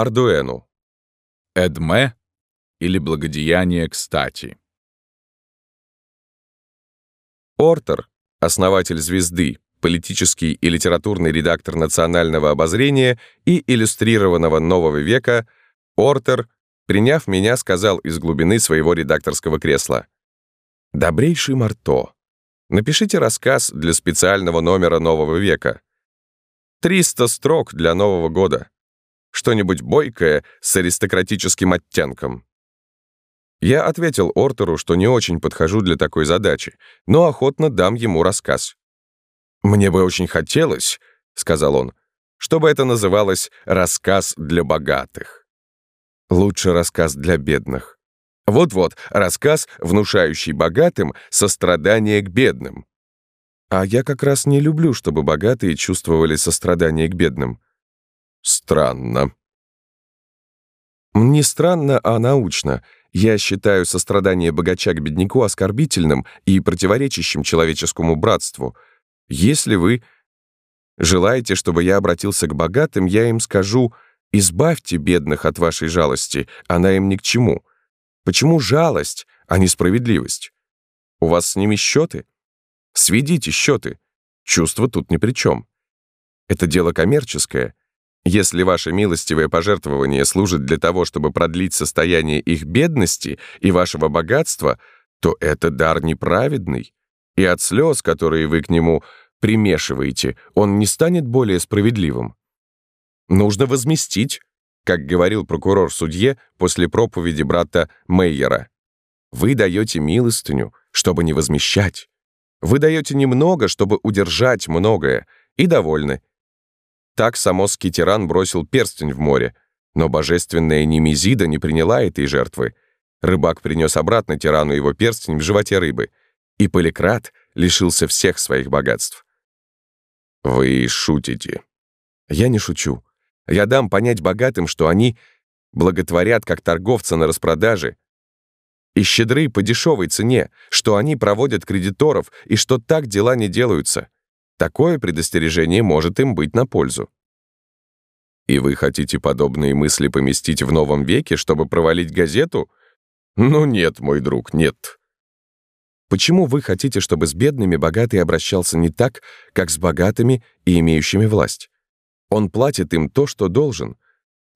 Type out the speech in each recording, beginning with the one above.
Ардуэну. Эдме или благодеяние кстати. Ортер, основатель «Звезды», политический и литературный редактор «Национального обозрения» и иллюстрированного «Нового века», Ортер, приняв меня, сказал из глубины своего редакторского кресла. «Добрейший Марто, напишите рассказ для специального номера «Нового века». 300 строк для Нового года. Что-нибудь бойкое с аристократическим оттенком. Я ответил Ортеру, что не очень подхожу для такой задачи, но охотно дам ему рассказ. «Мне бы очень хотелось», — сказал он, «чтобы это называлось «рассказ для богатых». Лучше рассказ для бедных. Вот-вот, рассказ, внушающий богатым сострадание к бедным. А я как раз не люблю, чтобы богатые чувствовали сострадание к бедным. Странно. Не странно, а научно — я считаю сострадание богача к бедняку оскорбительным и противоречащим человеческому братству. Если вы желаете, чтобы я обратился к богатым, я им скажу «избавьте бедных от вашей жалости, она им ни к чему». Почему жалость, а не справедливость? У вас с ними счеты? Сведите счеты. Чувства тут ни при чем. Это дело коммерческое, если ваше милостивое пожертвование служит для того, чтобы продлить состояние их бедности и вашего богатства, то это дар неправедный, и от слез, которые вы к нему примешиваете, он не станет более справедливым. Нужно возместить, как говорил прокурор судье после проповеди брата Мейера. Вы даете милостыню, чтобы не возмещать. Вы даете немного, чтобы удержать многое, и довольны, так самосский тиран бросил перстень в море, но божественная Немезида не приняла этой жертвы. Рыбак принес обратно тирану его перстень в животе рыбы, и Поликрат лишился всех своих богатств. Вы шутите. Я не шучу. Я дам понять богатым, что они благотворят как торговцы на распродаже и щедры по дешевой цене, что они проводят кредиторов и что так дела не делаются. Такое предостережение может им быть на пользу. И вы хотите подобные мысли поместить в новом веке, чтобы провалить газету? Ну нет, мой друг, нет. Почему вы хотите, чтобы с бедными богатый обращался не так, как с богатыми и имеющими власть? Он платит им то, что должен.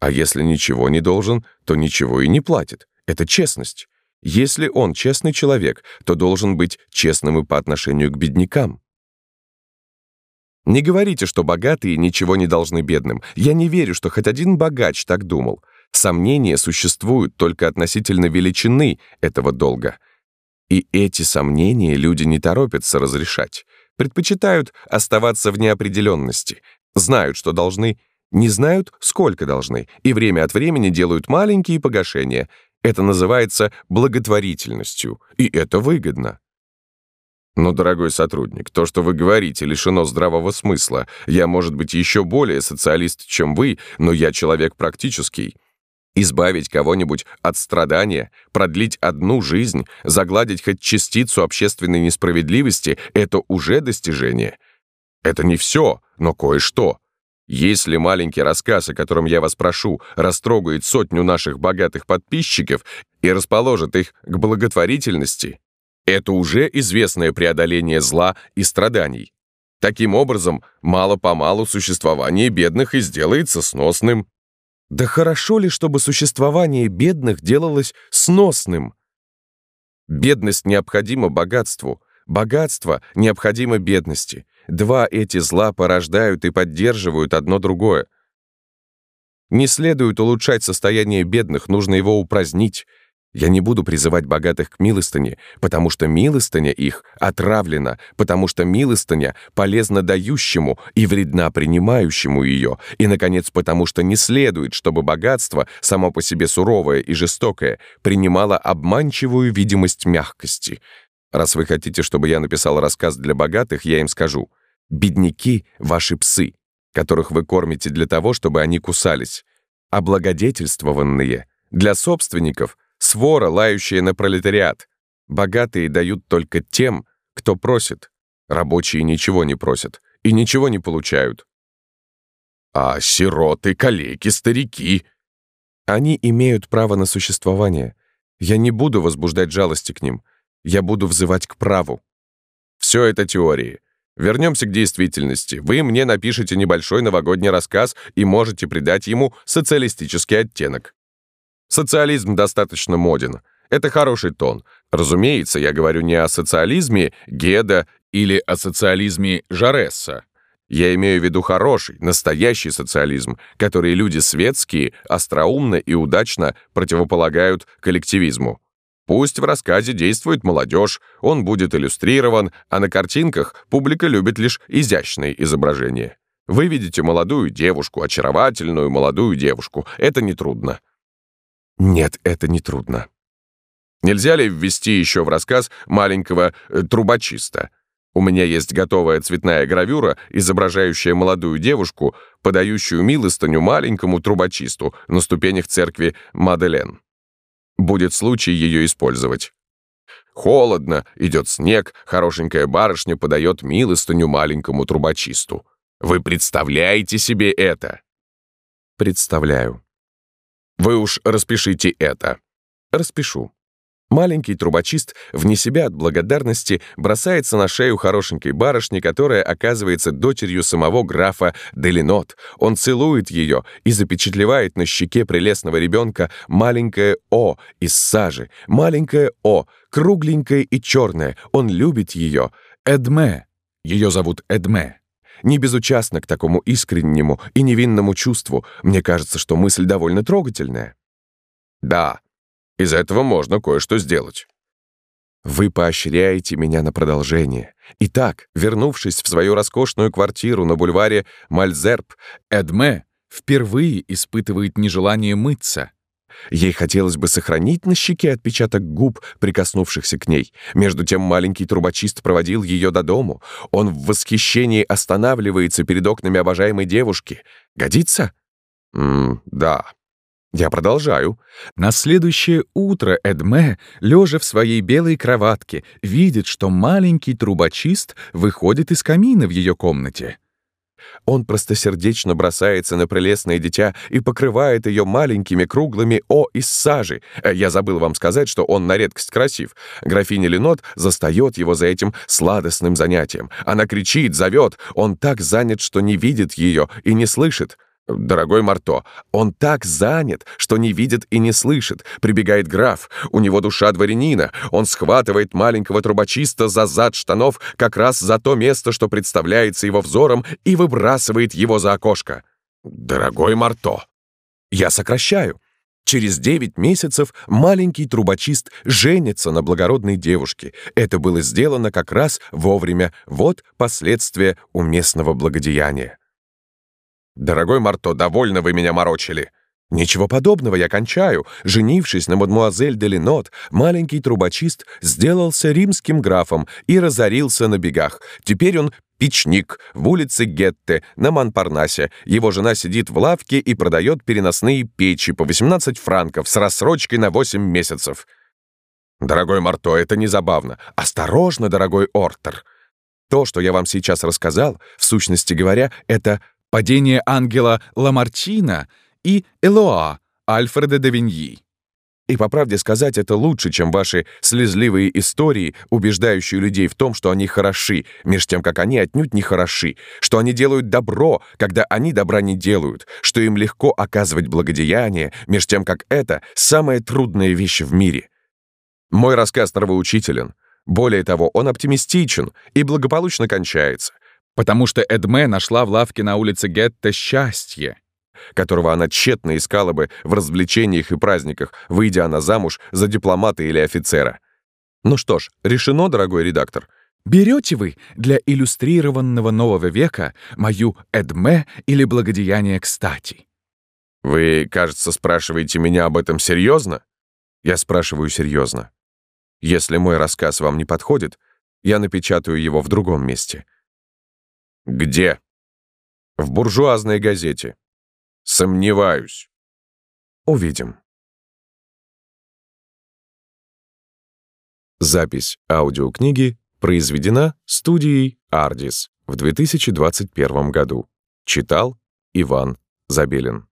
А если ничего не должен, то ничего и не платит. Это честность. Если он честный человек, то должен быть честным и по отношению к беднякам. Не говорите, что богатые ничего не должны бедным. Я не верю, что хоть один богач так думал. Сомнения существуют только относительно величины этого долга. И эти сомнения люди не торопятся разрешать. Предпочитают оставаться в неопределенности. Знают, что должны, не знают, сколько должны, и время от времени делают маленькие погашения. Это называется благотворительностью, и это выгодно. Но, дорогой сотрудник, то, что вы говорите, лишено здравого смысла. Я, может быть, еще более социалист, чем вы, но я человек практический. Избавить кого-нибудь от страдания, продлить одну жизнь, загладить хоть частицу общественной несправедливости — это уже достижение. Это не все, но кое-что. Если маленький рассказ, о котором я вас прошу, растрогает сотню наших богатых подписчиков и расположит их к благотворительности, это уже известное преодоление зла и страданий. Таким образом, мало-помалу существование бедных и сделается сносным. Да хорошо ли, чтобы существование бедных делалось сносным? Бедность необходима богатству, богатство необходимо бедности. Два эти зла порождают и поддерживают одно другое. Не следует улучшать состояние бедных, нужно его упразднить — я не буду призывать богатых к милостыне, потому что милостыня их отравлена, потому что милостыня полезна дающему и вредна принимающему ее, и, наконец, потому что не следует, чтобы богатство, само по себе суровое и жестокое, принимало обманчивую видимость мягкости. Раз вы хотите, чтобы я написал рассказ для богатых, я им скажу, «Бедняки — ваши псы, которых вы кормите для того, чтобы они кусались, а благодетельствованные — для собственников — Свора, лающая на пролетариат. Богатые дают только тем, кто просит. Рабочие ничего не просят и ничего не получают. А сироты, калеки, старики, Они имеют право на существование. Я не буду возбуждать жалости к ним. Я буду взывать к праву. Все это теории. Вернемся к действительности. Вы мне напишите небольшой новогодний рассказ и можете придать ему социалистический оттенок. Социализм достаточно моден. Это хороший тон. Разумеется, я говорю не о социализме Геда или о социализме Жаресса. Я имею в виду хороший, настоящий социализм, который люди светские, остроумно и удачно противополагают коллективизму. Пусть в рассказе действует молодежь, он будет иллюстрирован, а на картинках публика любит лишь изящные изображения. Вы видите молодую девушку, очаровательную молодую девушку. Это нетрудно. Нет, это нетрудно. Нельзя ли ввести еще в рассказ маленького э, трубочиста? У меня есть готовая цветная гравюра, изображающая молодую девушку, подающую милостыню маленькому трубочисту на ступенях церкви Маделен. Будет случай ее использовать. Холодно, идет снег, хорошенькая барышня подает милостыню маленькому трубочисту. Вы представляете себе это? Представляю. Вы уж распишите это. Распишу. Маленький трубочист, вне себя от благодарности, бросается на шею хорошенькой барышни, которая оказывается дочерью самого графа Делинот. Он целует ее и запечатлевает на щеке прелестного ребенка маленькое «О» из сажи. Маленькое «О», кругленькое и черное. Он любит ее. Эдме. Ее зовут Эдме. Не безучастно к такому искреннему и невинному чувству. Мне кажется, что мысль довольно трогательная. Да, из этого можно кое-что сделать. Вы поощряете меня на продолжение. Итак, вернувшись в свою роскошную квартиру на бульваре Мальзерб, Эдме впервые испытывает нежелание мыться. Ей хотелось бы сохранить на щеке отпечаток губ, прикоснувшихся к ней. Между тем маленький трубочист проводил ее до дому. Он в восхищении останавливается перед окнами обожаемой девушки. Годится? М да. Я продолжаю. На следующее утро Эдме, лежа в своей белой кроватке, видит, что маленький трубочист выходит из камина в ее комнате. Он простосердечно бросается на прелестное дитя и покрывает ее маленькими круглыми «О» из сажи. Э, я забыл вам сказать, что он на редкость красив. Графиня Ленот застает его за этим сладостным занятием. Она кричит, зовет. Он так занят, что не видит ее и не слышит. «Дорогой Марто, он так занят, что не видит и не слышит. Прибегает граф, у него душа дворянина. Он схватывает маленького трубочиста за зад штанов как раз за то место, что представляется его взором, и выбрасывает его за окошко. Дорогой Марто, я сокращаю. Через девять месяцев маленький трубочист женится на благородной девушке. Это было сделано как раз вовремя. Вот последствия уместного благодеяния. «Дорогой Марто, довольно вы меня морочили!» «Ничего подобного, я кончаю. Женившись на мадмуазель де Ленот, маленький трубочист сделался римским графом и разорился на бегах. Теперь он печник в улице Гетте на Монпарнасе. Его жена сидит в лавке и продает переносные печи по 18 франков с рассрочкой на 8 месяцев. Дорогой Марто, это не забавно. Осторожно, дорогой Ортер. То, что я вам сейчас рассказал, в сущности говоря, это падение ангела Ламартина и Элоа Альфреда де Виньи. И по правде сказать, это лучше, чем ваши слезливые истории, убеждающие людей в том, что они хороши, меж тем, как они отнюдь не хороши, что они делают добро, когда они добра не делают, что им легко оказывать благодеяние, меж тем, как это самая трудная вещь в мире. Мой рассказ нравоучителен. Более того, он оптимистичен и благополучно кончается. Потому что Эдме нашла в лавке на улице Гетте счастье, которого она тщетно искала бы в развлечениях и праздниках, выйдя она замуж за дипломата или офицера. Ну что ж, решено, дорогой редактор. Берете вы для иллюстрированного нового века мою Эдме или благодеяние кстати? Вы, кажется, спрашиваете меня об этом серьезно? Я спрашиваю серьезно. Если мой рассказ вам не подходит, я напечатаю его в другом месте. Где? В буржуазной газете. Сомневаюсь. Увидим. Запись аудиокниги произведена студией «Ардис» в 2021 году. Читал Иван Забелин.